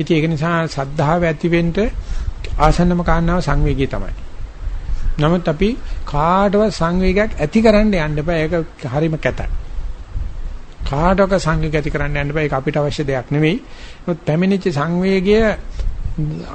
ඉතින් ඒක නිසා සද්ධාව ඇති වෙන්න ආසන්නම කාරණාව සංවේගය තමයි. නමුත් අපි කාටවත් සංවේගයක් ඇති කරන්න යන්න බෑ. ඒක හරිම කැතයි. කාටවත් සංවේගය ඇති කරන්න යන්න බෑ. ඒක අපිට අවශ්‍ය දෙයක් නෙවෙයි. නමුත් පැමිණිච්ච සංවේගය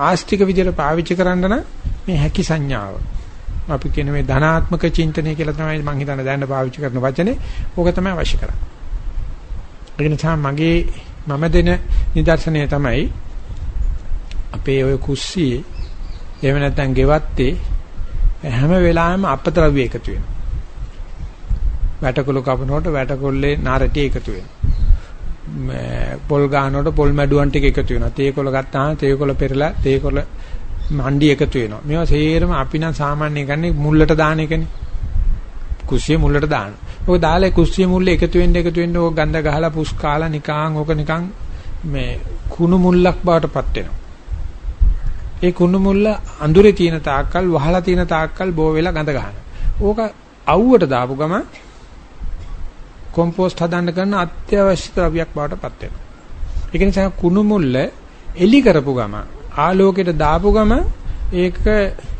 ආස්තික විදිහට පාවිච්චි කරන්න නම් මේ හැකි සංඥාව අපි කියන මේ ධනාත්මක චින්තනය කියලා තමයි මම හිතන්නේ දැන් පාවිච්චි කරන වචනේ. ඕක තමයි අවශ්‍ය කරන්නේ. ඒ නිසා මගේ මම දෙන නිදර්ශනය තමයි අපේ ওই කුස්සියේ එහෙම නැත්නම් ගෙවත්තේ හැම වෙලාවෙම අපද්‍රව්‍ය එකතු වෙනවා. වැටකොළු කපනකොට වැටකොල්ලේ නාරටි එකතු වෙනවා. පොල් ගන්නකොට පොල් මැඩුවන් ටික එකතු වෙනවා. තේකොළ ගත්තාම තේකොළ පෙරලා තේකොළ මණ්ඩි එකතු වෙනවා. මේවා සේරම අපි නම් සාමාන්‍ය ගන්නේ මුල්ලට දාන එකනේ. කුස්සිය මුල්ලට දාන. ඔක දාලා කුස්සිය මුල්ල එකතු වෙන්න එකතු වෙන්න ඕක ගඳ ගහලා පුස් කාලා නිකං ඕක නිකං මේ කුණු මුල්ලක් බවට පත් වෙනවා. ඒ කුණු මුල්ල අඳුරේ තියෙන තාක්කල් වහලා තියෙන තාක්කල් බෝ වෙලා ගඳ ගන්නවා. ඕක අවුවට දාපු ගම කොම්පෝස්ට් හදන්න කරන අත්‍යවශ්‍ය ද්‍රව්‍යයක් බවට පත් වෙනවා. ඒක නිසා කුණු මුල්ල එලි කරපු ගම ආලෝකයට දාපු ගම ඒක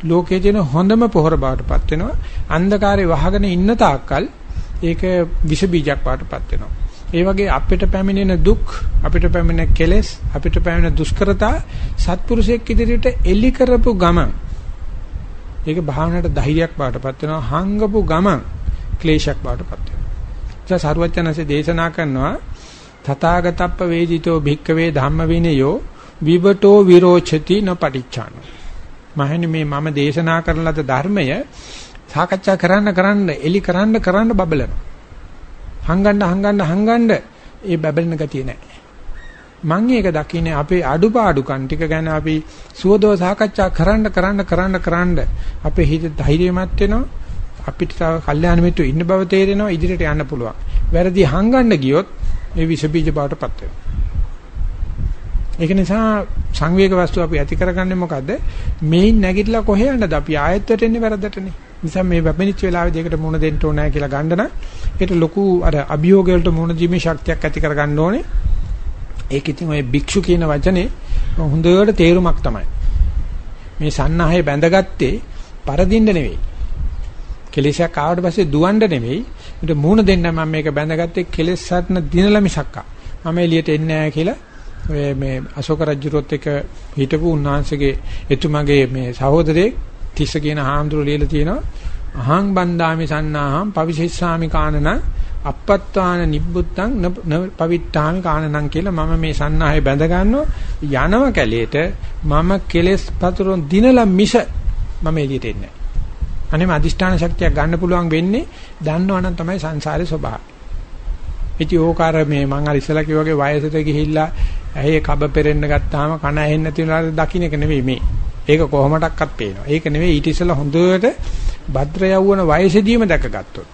ලෝකයේ තියෙන හොඳම පොහොර බවටපත් වෙනවා. අන්ධකාරේ වහගෙන ඉන්න තාක්කල් ඒක විස බීජයක් බවටපත් වෙනවා. ඒ වගේ අපිට පැමිණෙන දුක්, අපිට පැමිණෙන කෙලෙස්, අපිට පැමිණෙන දුෂ්කරතා සත්පුරුෂයෙක් ඉදිරියට එලි කරපු ගම ඒක භාවනාවට ධෛර්යයක් බවටපත් වෙනවා. හංගපු ගම ක්ලේශයක් බවටපත් වෙනවා. ඒ සරුවචනසේ දේශනා කරනවා තථාගතප්ප වේදිතෝ භික්කවේ ධම්ම විනයෝ විවටෝ විරෝචති නොපටිච්චාන මහණනි මේ මම දේශනා කරන ලද ධර්මය සාකච්ඡා කරන්න කරන්න එලි කරන්න කරන්න බබලනවා හංගන්න හංගන්න හංගන්න. ඒ බබලන ගතිය නැහැ මම ඒක දකින්නේ අපේ අඩුපාඩුකම් ටික ගැන අපි සුවදව සාකච්ඡා කරන්න කරන්න කරන්න කරන්න. අපේ හිත ධෛර්යමත් වෙනවා. අපිට තව කල්යාණ මිත්‍ර ඉන්න බව තේරෙනවා. ඉදිරියට යන්න පුළුවන්. වැරදි හංගන්න ගියොත් ඒ විස බීජ බවටපත් වෙනවා. ඒක නිසා සංවේග වස්තු අපි ඇති කරගන්නේ මොකද්ද? මේන් නැගිටලා කොහේ යන්නද? අපි ආයත්තට එන්නේ වැරද්දටනේ. නිසා මේ වැපෙනිච්ච වෙලාවේදී ඒකට මුණ දෙන්න ඕනෑ කියලා ගන්න නම් ඒකට ලොකු අර අභියෝග වලට මුණ දීමේ ශක්තියක් ඇති කරගන්න ඕනේ. ඒක ඉතින් ඔය භික්ෂු කියන වචනේ හොඳට තේරුමක් තමයි. මේ සන්නහය බැඳගත්තේ පරදින්න නෙවෙයි. කෙලෙසක් ආවට පස්සේ දුවන්න නෙවෙයි. මට මූණ දෙන්න මම මේක බැඳගත්තේ කෙලෙස් සටන දිනලා මිසක්කා. මම එළියට එන්නේ නැහැ කියලා ඔය මේ අශෝක රජුරොත් එක හිටපු උන්වහන්සේගේ එතුමගේ මේ සහෝදරයෙක් තිස්ස කියන හාමුදුරුවෝ ලියලා තියෙනවා අහං බන්දාමි සන්නාහම් පවිශේෂාමි කානන අපත්තාන නිබ්බුත්තං පවිත්තාමි කානනං කියලා මම මේ සන්නාහය බැඳ ගන්නවා යනව කැලේට මම කෙලස් පතුරොන් දිනලා මිස මම එළියට එන්නේ නැහැ. අනේම අදිෂ්ඨාන ශක්තියක් ගන්න පුළුවන් වෙන්නේ දන්නවනම් තමයි සංසාරේ ස්වභාවය. ඉතින් ඕකාර මේ මං අර ඉස්සලා කිව්වාගේ වයසට ගිහිල්ලා ඇහි කබ පෙරෙන්න ගත්තාම කන ඇහෙන්නේ නැති වෙලාවට දකින්න එක නෙවෙයි මේ. ඒක කොහොමඩක්වත් පේනවා. ඒක නෙවෙයි ඊට ඉස්සලා හොඳට භද්‍ර යවුවන වයසදීම දැකගත්තොත්.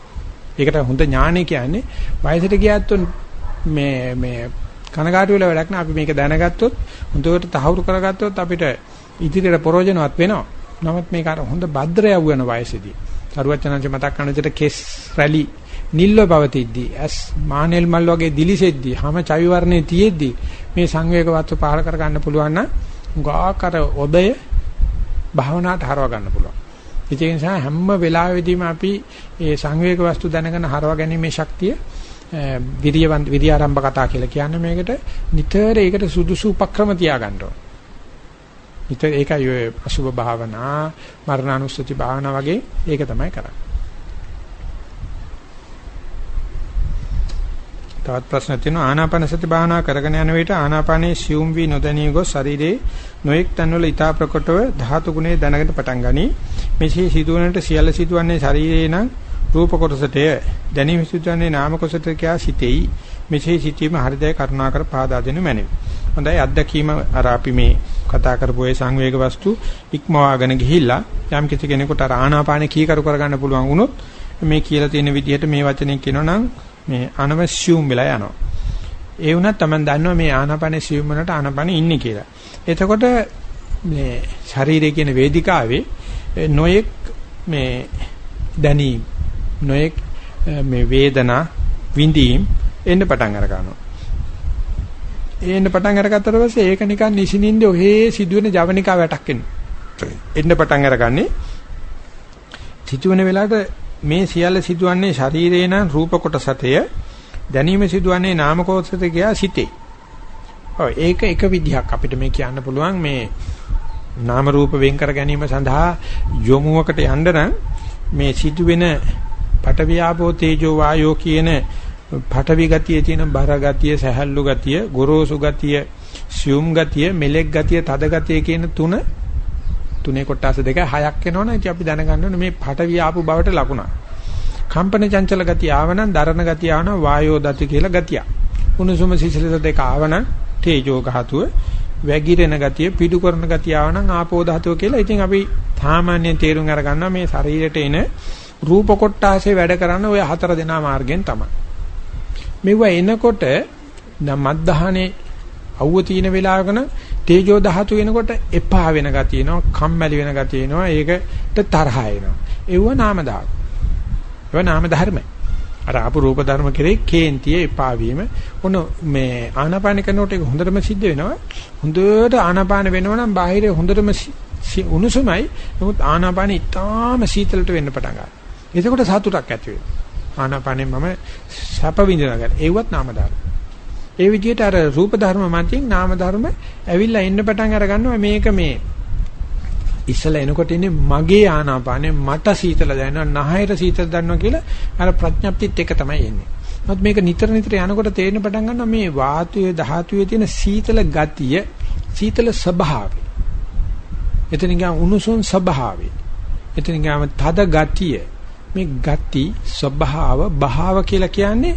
ඒකට හොඳ ඥානෙ කියන්නේ වයසට ගියත් මේ මේ කනගාටු වෙලා වැඩක් නෑ අපි මේක දැනගත්තොත් හොඳට තහවුරු කරගත්තොත් අපිට ඉදිරියට ප්‍රයෝජනවත් වෙනවා. නමුත් මේක අර හොඳ භද්‍ර යවුවන වයසේදී. සරුවචනංශ මතක් කරන විදිහට කෙස් රැලි නිල්ව පවතිද්දී ඇස් මානෙල් මල් වගේ දිලිසෙද්දී හැම චවි වර්ණේ තියෙද්දී මේ සංවේගවත් පහල කර ගන්න පුළුවන් නම් ගාකර ඔබය භාවනාවට හරව ගන්න පුළුවන්. ඒ නිසා හැම වෙලාවෙදීම අපි මේ සංවේග වස්තු දැනගෙන හරව ගැනීමේ ශක්තිය විරියවන්ත විරියාරම්භ කතා කියලා කියන්නේ මේකට නිතර ඒකට සුදුසු උපක්‍රම තියාගන්න ඕන. නිතර ඒකයි ඔය අසුභ භාවනා, මරණානුස්සති භාවනා වගේ ඒක තමයි කරන්නේ. තවත් ප්‍රශ්න තියෙනවා ආනාපාන සති භාවනා කරගෙන යන විට ආනාපානයේ සියුම් වී නොදැනී ගොස් ශරීරයේ නොඑක් තන්වල ඊතා ප්‍රකටව ධාතු ගුණේ දැනගෙන පටන් ගනී. මෙසේ සිදුවනට සියල්ල සිදුවන්නේ ශරීරයේ නම් රූප කොටසටය. දැනීම සිදුවන්නේ නාම කොටසට කියා සිටෙයි. මෙසේ සිටීම හරිදයි කරුණාකර පාදා දෙනු මැනවි. හොඳයි අත්දැකීම අර අපි මේ කතා කරපු ඒ සංවේග වස්තු ඉක්මවාගෙන ගිහිල්ලා යම් කිසි කෙනෙකුට අර ආනාපාන කීකරු කරගන්න පුළුවන් වුණොත් මේ කියලා තියෙන විදිහට මේ වචනේ කියනවා නම් මේ අනවශ්‍යුම් වෙලා යනවා. ඒ වුණත් Taman දන්නවා මේ ආනාපානේ සියුම් වලට ආනාපානේ ඉන්නේ කියලා. එතකොට මේ ශරීරය කියන වේදිකාවේ නොයෙක් මේ දැනීම් නොයෙක් මේ වේදනා විඳීම් එන්න පටන් අර ගන්නවා. එන්න පටන් අරගත්තට පස්සේ ඒක නිකන් නිසිනින්ද ඔහේ සිදුවෙන ජවනිකා වැටක් එන්නේ. එන්න පටන් අරගන්නේ සිදුවෙන වෙලාවට මේ සියල්ල සිදුවන්නේ ශරීරේ නම් රූප කොටසතය දැනීම සිදුවන්නේ නාම කොටසට ගියා සිතේ. ඔව් ඒක එක විදිහක් අපිට මේ කියන්න පුළුවන් මේ නාම රූප වෙන් කර ගැනීම සඳහා යොමුවකට යන්න නම් මේ සිදුවෙන පටවියාපෝ තේජෝ වායෝ කියන පටවි ගතියේ තියෙන බර ගතිය, සැහැල්ලු ගතිය, ගොරෝසු ගතිය, සියුම් ගතිය, මෙලෙක් ගතිය, තද ගතිය කියන තුන තුනේ කොටස් දෙක හයක් වෙනවනේ ඉතින් අපි දැනගන්න ඕනේ මේ පටවිය ආපු බවට ලකුණ. කම්පන චංචල ගතිය ආවනම් දරණ ගතිය ආවනම් වායෝ දති කියලා ගතිය. උණුසුම සිසිලස දෙක ආවනම් තේජෝ ධාතුව වැගිරෙන ගතිය පිඩු කරන ගතිය ආවනම් ආපෝ ධාතුව කියලා. ඉතින් අපි සාමාන්‍යයෙන් තේරුම් අරගන්නවා මේ ශරීරයට එන රූප කොටාසේ වැඩ කරන ওই හතර දෙනා මාර්ගෙන් තමයි. මෙව එනකොට මත් දහනේ අවුව තියෙන වෙලාවකන තේජෝ ධාතු වෙනකොට එපා වෙන ගතිය එනවා කම්මැලි වෙන ගතිය එනවා ඒකට තරහ එනවා. ඒව නාම ධාතු. ඒව නාම ධර්ම අර ආපු රූප ධර්ම කෙරේ කේන්තිය එපා වීම. ඔන්න මේ ආනාපාන කරනකොට ඒක හොඳටම සිද්ධ වෙනවා. හොඳට ආනාපාන වෙනවනම් බාහිර හොඳටම උණුසුමයි. නමුත් ආනාපාන ඉතාම සීතලට වෙන්න පටන් ගන්නවා. එතකොට සතුටක් ඇති වෙනවා. ආනාපානෙන් මම සැප විඳිනවා ගන්න ඒවත් නාම ධර්ම ඒ විදිහට අර රූප ධර්ම මතින් නාම ධර්ම ඇවිල්ලා එන්න පටන් අර ගන්නවා මේක මේ ඉස්සලා එනකොට ඉන්නේ මගේ ආනාපානේ මට සීතල දැනෙනවා නහයට සීතල දැනෙනවා කියලා අර ප්‍රඥප්තිත් එක තමයි එන්නේ. නමුත් මේක නිතර නිතර යනකොට තේරෙන පටන් ගන්නවා මේ වාතුයේ ධාතුවේ තියෙන සීතල ගතිය සීතල ස්වභාවය. එතන ගියා උණුසුම් ස්වභාවය. එතන ගියාම තද ගතිය මේ ගති ස්වභාව භාව කියලා කියන්නේ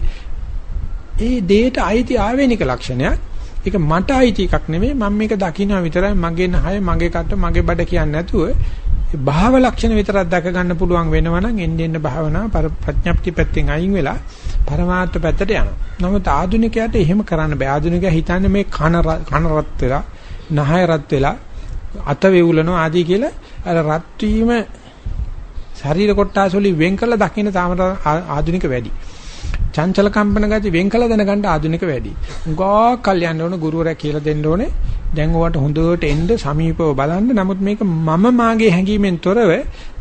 ඒ දේට අයිති ආවේනික ලක්ෂණයක්. ඒක මට අයිති එකක් නෙමෙයි මම මේක දකින්න විතරයි මගේ නහය මගේ කට මගේ බඩ කියන්නේ නැතුව භාව ලක්ෂණ විතරක් දැක ගන්න පුළුවන් වෙනවනම් එන්න එන්න භාවනා ප්‍රඥප්ති පැත්තෙන් අයින් වෙලා පරමාර්ථ පැත්තට යනවා. නමුත් ආධුනිකයාට එහෙම කරන්න බෑ. ආධුනිකයා හිතන්නේ මේ කන කන රත් වෙලා, නහය රත් වෙලා, අත වේවුලනවා ආදී කියලා අර රත් වීම ශරීර කොටස් වලින් වෙන් කළ දකින්න තාම ආධුනික වැඩි. චංචල කම්පන ගති වෙන් කළ දැනගන්න ආධුනික වැඩි. උගා කල් යන්න ඕන ගුරුවරයා කියලා දෙන්න ඕනේ. දැන් ඔයාට හොඳට එන්න සමීපව බලන්න. නමුත් මේක මම මාගේ හැඟීමෙන් තොරව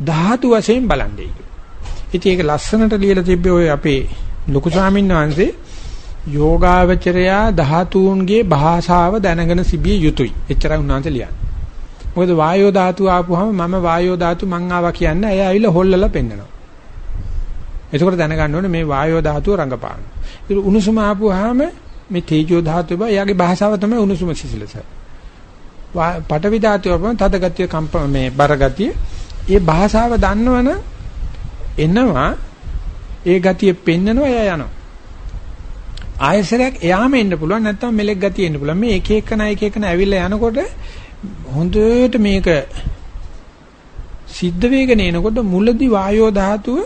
ධාතු වශයෙන් බලන්නේ. ඉතින් ඒක ලස්සනට ලියලා තිබ්බේ ඔය අපේ ලොකු ස්වාමීන් වහන්සේ යෝගාවචරයා ධාතුන්ගේ භාෂාව දැනගෙන සිබිය යුතුයි. එච්චරයි උන්වහන්සේ ලියන්නේ. මොකද වායෝ ධාතු ආපුවම මම වායෝ ධාතු මං ආවා කියන්නේ එයා ඇවිල්ලා හොල්ලලා පෙන්නනවා. එතකොට දැනගන්න ඕනේ මේ වායෝ ධාතුව රංගපාන. ඒක උණුසුම ආපුවාම මේ තේජෝ ධාතුව බා එයාගේ භාෂාව තමයි උණුසුම සිසිලස. පඨවි ධාතුව වම තද ගතිය කම්ප මේ බර ගතිය. ඒ භාෂාව දන්නවනම් එනවා ඒ ගතිය පෙන්නනවා එයා යනවා. ආයසරයක් එයාම එන්න පුළුවන් නැත්නම් මෙලෙක් ගතිය එන්න පුළුවන්. මේ එක එකන එක එකන ඇවිල්ලා යනකොට හොඳට මේක සිද්ධ වේගන එනකොට මුලදී වායෝ ධාතුව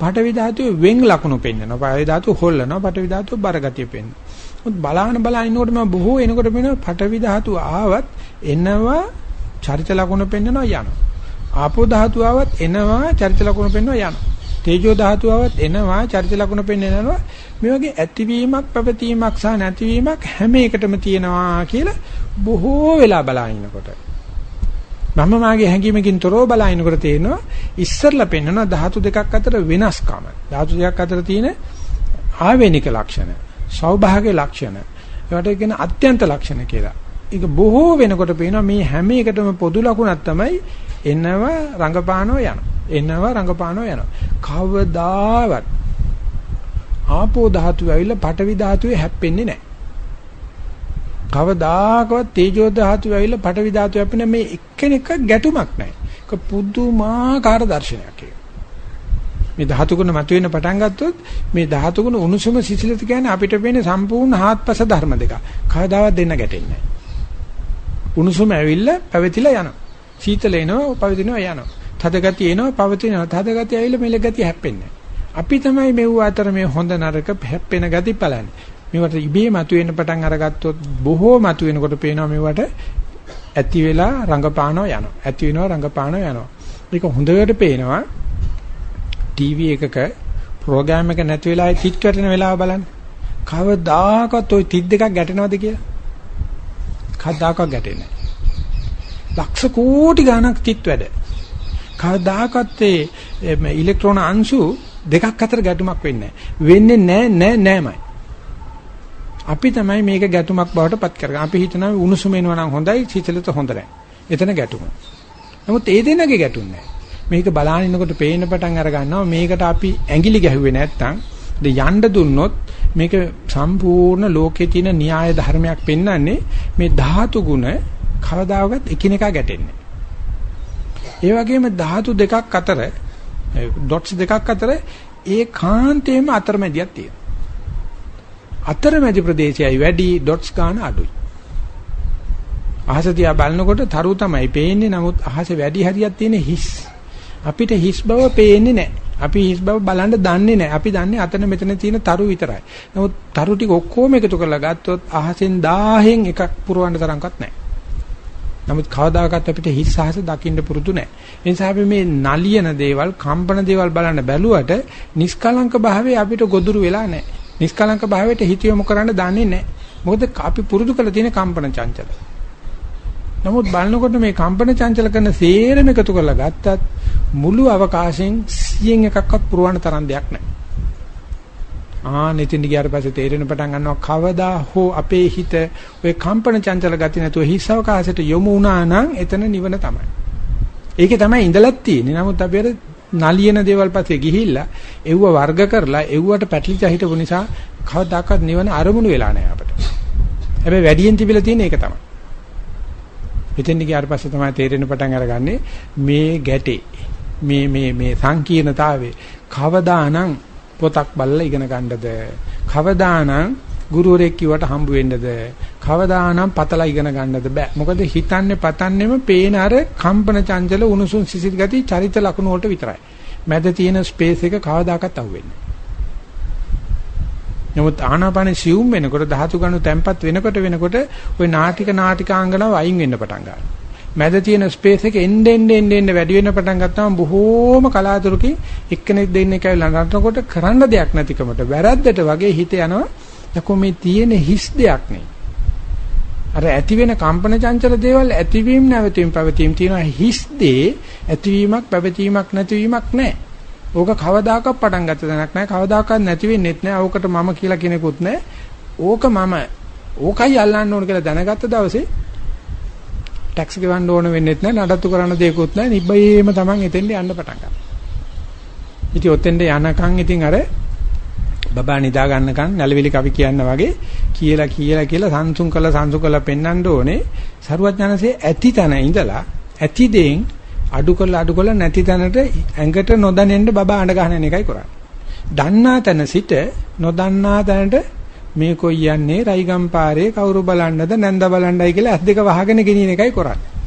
පඨවි ධාතුවේ වෙන් ලකුණු පෙන්වනවා. පඨවි ධාතුව හොල්ලනවා. පඨවි ධාතුව බරගතිය පෙන්වනවා. මොකද බලාන බලා ඉන්නකොට මම බොහෝ එනකොට පෙන්වනවා පඨවි ධාතුව ආවත් එනවා චරිත ලකුණු පෙන්වනවා යනවා. ආපෝ ධාතුව ආවත් එනවා චරිත ලකුණු පෙන්වනවා යනවා. තේජෝ ධාතුව ආවත් එනවා චරිත ලකුණු පෙන්වනවා. මේ වගේ ඇතිවීමක් පැවතීමක් සහ නැතිවීමක් හැම එකටම තියෙනවා කියලා බොහෝ වෙලා බලා ඉන්නකොට මම මාගේ හැඟීමකින් තොරව බලනකොට තේරෙනවා ඉස්සරලා පෙන්වන ධාතු දෙකක් අතර වෙනස්කම. ධාතු දෙකක් අතර තියෙන ආවේනික ලක්ෂණ, සෞභාග්‍ය ලක්ෂණ. ඒවට කියන අත්‍යන්ත ලක්ෂණ කියලා. ඒක බොහෝ වෙනකොට පේනවා මේ හැම එකටම පොදු ලකුණක් තමයි එනව රංගපානෝ යන. එනව රංගපානෝ යන. කවදාවත් ආපෝ ධාතුව ඇවිල්ලා පඨවි ධාතුවේ හැප්පෙන්නේ නැහැ. කවදාකවත් තේජෝ ධාතු ඇවිල්ලා පඨවි ධාතු යපින මේ එක්කෙනෙක් ගැටුමක් නැහැ. ඒක පුදුමාකාර දර්ශනයක් ඒක. මේ ධාතු ගුණ මතුවෙන්න පටන් ගත්තොත් මේ ධාතු ගුණ උණුසුම සිසිලත කියන්නේ අපිට පේන්නේ සම්පූර්ණ හාත්පස ධර්ම දෙක. කවදාවත් දෙන්න ගැටෙන්නේ නැහැ. උණුසුම ඇවිල්ලා පැවතිලා යනවා. සීතල එනවා පැවතිනවා යනවා. තද ගතිය එනවා පවතිනවා. තද ගතිය ඇවිල්ලා මෙල ගතිය හැප්පෙන්නේ අපි තමයි මෙව අතර මේ හොඳ නරක හැප්පෙන ගති බලන්නේ. මේවට ඉබේ මතුවෙන්න පටන් අරගත්තොත් බොහෝ මතුවෙනකොට පේනවා මේවට ඇති වෙලා රංගපානෝ යනවා. ඇති වෙනවා රංගපානෝ යනවා. මේක හොඳට පේනවා ටීවී එකක ප්‍රෝග්‍රෑම් එක නැති වෙලාවේ තිත් වැටෙන වෙලාව බලන්න. කවදාකවත් ওই තිත් දෙකක් ගැටෙනවද කියලා? කවදාකවත් ගැටෙන්නේ නැහැ. ලක්ෂ කෝටි ගණක් තිත් වැඩ. කවදාකවත් මේ ඉලෙක්ට්‍රෝන අංශු දෙකක් අතර ගැටුමක් වෙන්නේ නැහැ. වෙන්නේ නැහැ නෑ නෑමයි. අපි තමයි මේක ගැටුමක් බවට පත් කරගන්නේ. අපි හිතනවා උණුසුම එනවා නම් හොඳයි, සීතලත හොඳ නැහැ. එතන ගැටුම. නමුත් ඒ දෙන්නගේ ගැටුම් නැහැ. මේක බලාගෙන ඉන්නකොට පේන පටන් අර ගන්නවා මේකට අපි ඇඟිලි ගැහුවේ නැත්තම් යන්න දුන්නොත් මේක සම්පූර්ණ ලෝකයේ තියෙන න්‍යාය ධර්මයක් පෙන්වන්නේ මේ ධාතු ගුණ කවදාවත් එකිනෙකා ගැටෙන්නේ. ඒ වගේම ධාතු දෙකක් අතර ඩොට්ස් දෙකක් අතර ඒකාන්තයෙන්ම අතරමැදියක් තියෙනවා. අතරමැදි ප්‍රදේශයයි වැඩි ඩොට්ස් ගන්න අඩුයි. අහස දිහා බලනකොට තරු තමයි පේන්නේ නමුත් අහස වැඩි හරියක් තියෙන හිස්. අපිට හිස් බව පේන්නේ නැහැ. අපි හිස් බව බලන්න දන්නේ නැහැ. අපි දන්නේ අතන මෙතන තියෙන තරු විතරයි. නමුත් තරු ටික ඔක්කොම එකතු කරලා ගත්තොත් අහසෙන් 1000න් එකක් පුරවන්න තරම්වත් නැහැ. නමුත් කවදාකවත් අපිට හිස් අහස දකින්න පුරුදු නැහැ. ඒ නිසා අපි මේ නලියන දේවල්, කම්පන දේවල් බලන්න බැලුවට නිස්කලංක භාවයේ අපිට ගොදුරු වෙලා නැහැ. නිස්කලංක භාවයට හිත යොමු කරන්න දන්නේ නැහැ. මොකද අපි පුරුදු කරලා තියෙන කම්පන චංචල. නමුත් බලනකොට මේ කම්පන චංචල කරන සේරම එකතු කරලා ගත්තත් මුළු අවකාශයෙන් 100න් එකක්වත් පුරවන්න තරම් දෙයක් නැහැ. ආ නිතින් ගියාට පස්සේ තේරෙන පටන් ගන්නවා කවදා හෝ අපේ හිත ওই කම්පන චංචල ගති නැතුව හිස් අවකාශයට යොමු වුණා නම් එතන නිවන තමයි. ඒකේ තමයි ඉඳලත් තියෙන්නේ. නමුත් අපි අර නලියන දේවල් පස්සේ ගිහිල්ලා එව්ව වර්ග කරලා එව්වට පැටලිච්ච හිටපු නිසා කවදාකවත් නිවන අරමුණු වෙලා නැහැ අපිට. හැබැයි වැඩියෙන් තිබිලා තියෙන එක තමයි. එතෙන් ගියාට පස්සේ තමයි තේරෙන පටන් අරගන්නේ මේ ගැටේ මේ මේ මේ සංකීර්ණතාවයේ කවදානම් පොතක් බලලා ඉගෙන ගන්නද කවදානම් ගුරුවරයෙක් කිව්වට හම්බ වෙන්නද කවදානම් පතලා ඉගෙන ගන්නද බෑ මොකද හිතන්නේ පතන්නේම පේන අර කම්පන චංචල උණුසුම් සිසිල් ගති චරිත ලක්ෂණ වලට විතරයි මැද තියෙන ස්පේස් එක කවදාකවත් අහුවෙන්නේ නමුත් ආනාපාන සියුම් වෙනකොට ධාතු ගණු තැම්පත් වෙනකොට වෙනකොට ওই නාටික නාටිකාංගනාව අයින් වෙන්න පටන් ගන්නවා. මැද තියෙන ස්පේස් එක එන්න එන්න එන්න එන්න වැඩි වෙන්න පටන් ගත්තාම බොහෝම කලාතුරකින් එක්කෙනෙක් දෙන්නෙක් ඇවිල්ලා නටනකොට කරන්න දෙයක් නැතිකමට වැරද්දට වගේ හිත යනවා. යකෝ මේ තියෙන හිස් දෙයක් නේ. අර ඇති වෙන කම්පන චංචල දේවල් ඇතිවීම නැවතීම පැවතීම තියෙනවා හිස් දේ ඇතිවීමක් පැවතීමක් නැතිවීමක් නැහැ. ඕක කවදාකවත් පටන් ගත්ත දැනක් නැහැ. කවදාකවත් නැති වෙන්නෙත් නැහැ. ඕකට මම කියලා කෙනෙකුත් නැහැ. ඕක මම ඕකයි අල්ලන්න ඕන කියලා දැනගත්ත දවසේ ටැක්ස් ගෙවන්න ඕන වෙන්නෙත් නැහැ. නඩත්තු කරන්න දෙයක්වත් නැහැ. නිබ්බයේම Taman එතෙන්ට යන්න පටන් ගන්නවා. ඉතින් ඔතෙන්ට යනකම් ඉතින් අර බබා නිදා ගන්නකම් නැලවිලි කවි කියන්න වගේ කියලා කියලා කියලා සංසුන් කළ සංසුන් කළ පෙන්වන්න ඕනේ. සරුවඥානසේ ඇති තැන ඉඳලා ඇති දෙයින් අඩු කරලා අඩු කරලා නැති තැනට ඇඟට නොදැනෙන්න බබා අඬ ගන්න එකයි කරන්නේ. දන්නා තැන සිට නොදන්නා තැනට මේ කොයි යන්නේ රයිගම් පාරේ කවුරු බලන්නද නැන්ද බලන්නයි කියලා ඇස් දෙක වහගෙන ගෙනියන එකයි කරන්නේ.